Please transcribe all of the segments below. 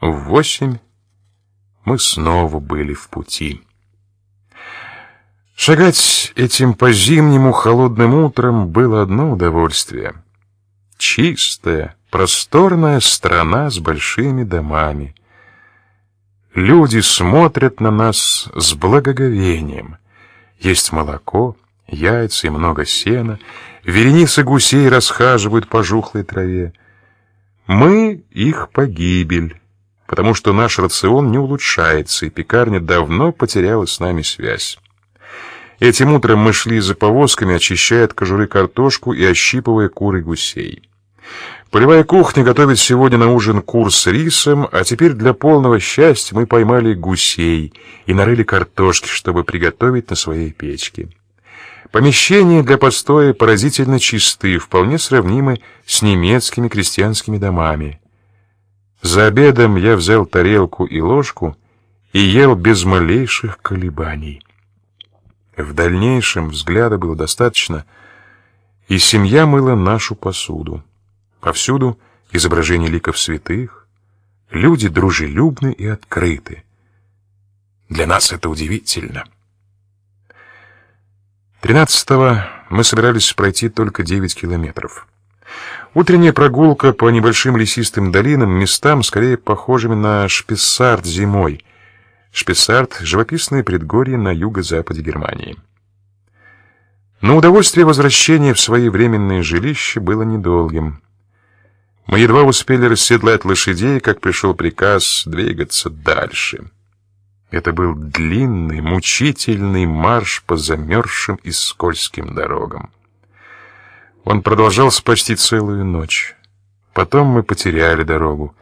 В восемь мы снова были в пути. Шагать этим по-зимнему холодным утром было одно удовольствие. Чистая, просторная страна с большими домами. Люди смотрят на нас с благоговением. Есть молоко, яйца и много сена. Вереницы гусей расхаживают по жухлой траве. Мы их погибель, потому что наш рацион не улучшается, и пекарня давно потеряла с нами связь. Этим утром мы шли за повозками, очищая от кожуры картошку и ощипывая куры гусей. Полевая кухня готовит сегодня на ужин кур с рисом, а теперь для полного счастья мы поймали гусей и нарыли картошки, чтобы приготовить на своей печке. Помещения для постоя поразительно чисты, вполне сравнимы с немецкими крестьянскими домами. За обедом я взял тарелку и ложку и ел без малейших колебаний. В дальнейшем взгляда было достаточно, и семья мыла нашу посуду. Повсюду изображения ликов святых, люди дружелюбны и открыты. Для нас это удивительно. Тринадцатого мы собирались пройти только девять километров. Утренняя прогулка по небольшим лесистым долинам, местам скорее похожими на Шпессард зимой. Шпессард живописное предгорье на юго-западе Германии. Но удовольствие возвращения в свои временные жилища было недолгим. Мы едва успели расседлать лошадей, как пришел приказ двигаться дальше. Это был длинный, мучительный марш по замерзшим и скользким дорогам. Он продолжался почти целую ночь. Потом мы потеряли дорогу.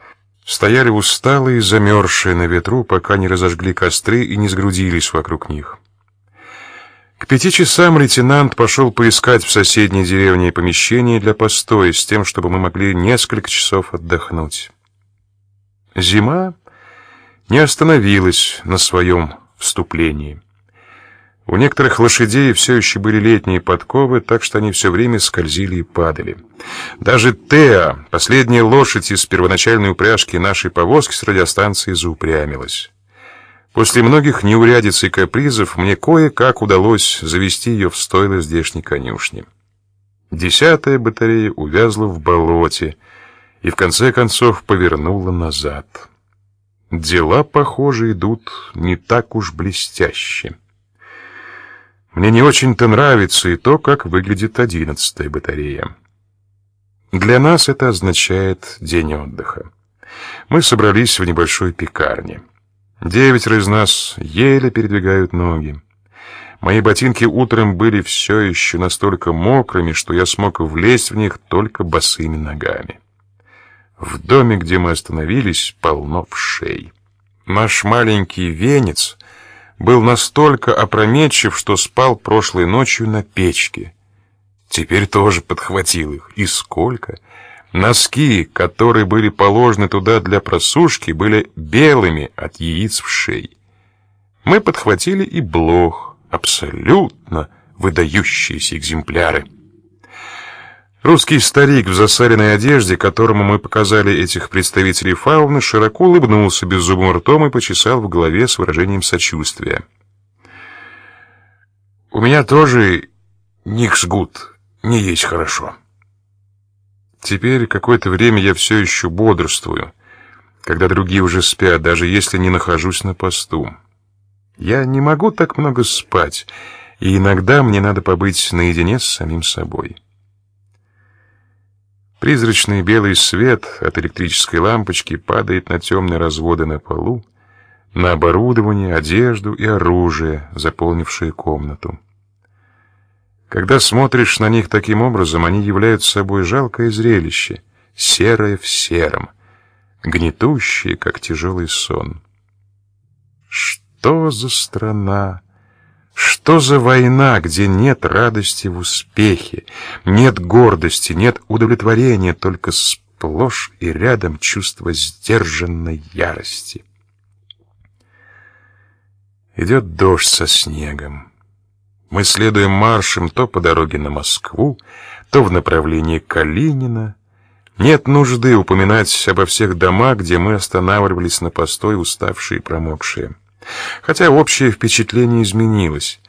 Стояли усталые, замерзшие на ветру, пока не разожгли костры и не сгрудились вокруг них. К пяти часам лейтенант пошел поискать в соседней деревне помещение для постоя с тем, чтобы мы могли несколько часов отдохнуть. Зима не остановилась на своем вступлении. У некоторых лошадей все еще были летние подковы, так что они все время скользили и падали. Даже Теа, последняя лошадь из первоначальной упряжки нашей повозки с радиостанции, заупрямилась. После многих неурядиц и капризов мне кое-как удалось завести ее в стойло здешней конюшни. Десятая батарея увязла в болоте и в конце концов повернула назад. Дела, похоже, идут не так уж блестяще. Мне не очень-то нравится и то, как выглядит одиннадцатая батарея. Для нас это означает день отдыха. Мы собрались в небольшой пекарне. Девятеро из нас еле передвигают ноги. Мои ботинки утром были все еще настолько мокрыми, что я смог влезть в них только босыми ногами. В доме, где мы остановились, полно вшей. Наш маленький венец был настолько опрометчив, что спал прошлой ночью на печке. Теперь тоже подхватил их. И сколько? Носки, которые были положены туда для просушки, были белыми от яиц вшей. Мы подхватили и блох, абсолютно выдающиеся экземпляры. Русский старик в засаленной одежде, которому мы показали этих представителей фауны, широко улыбнулся беззубым ртом и почесал в голове с выражением сочувствия. У меня тоже никсгуд, не есть хорошо. Теперь какое-то время я все еще бодрствую, когда другие уже спят, даже если не нахожусь на посту. Я не могу так много спать, и иногда мне надо побыть наедине с самим собой. Призрачный белый свет от электрической лампочки падает на темные разводы на полу, на оборудование, одежду и оружие, заполнившие комнату. Когда смотришь на них таким образом, они являются собой жалкое зрелище, серое в сером, гнетущее, как тяжелый сон. Что за страна? Что за война, где нет радости в успехе, нет гордости, нет удовлетворения, только сплошь и рядом чувство сдержанной ярости? Идет дождь со снегом. Мы следуем маршем то по дороге на Москву, то в направлении Калинина. Нет нужды упоминать обо всех домах, где мы останавливались на постой, уставшие и промокшие. Хотя общее впечатление изменилось.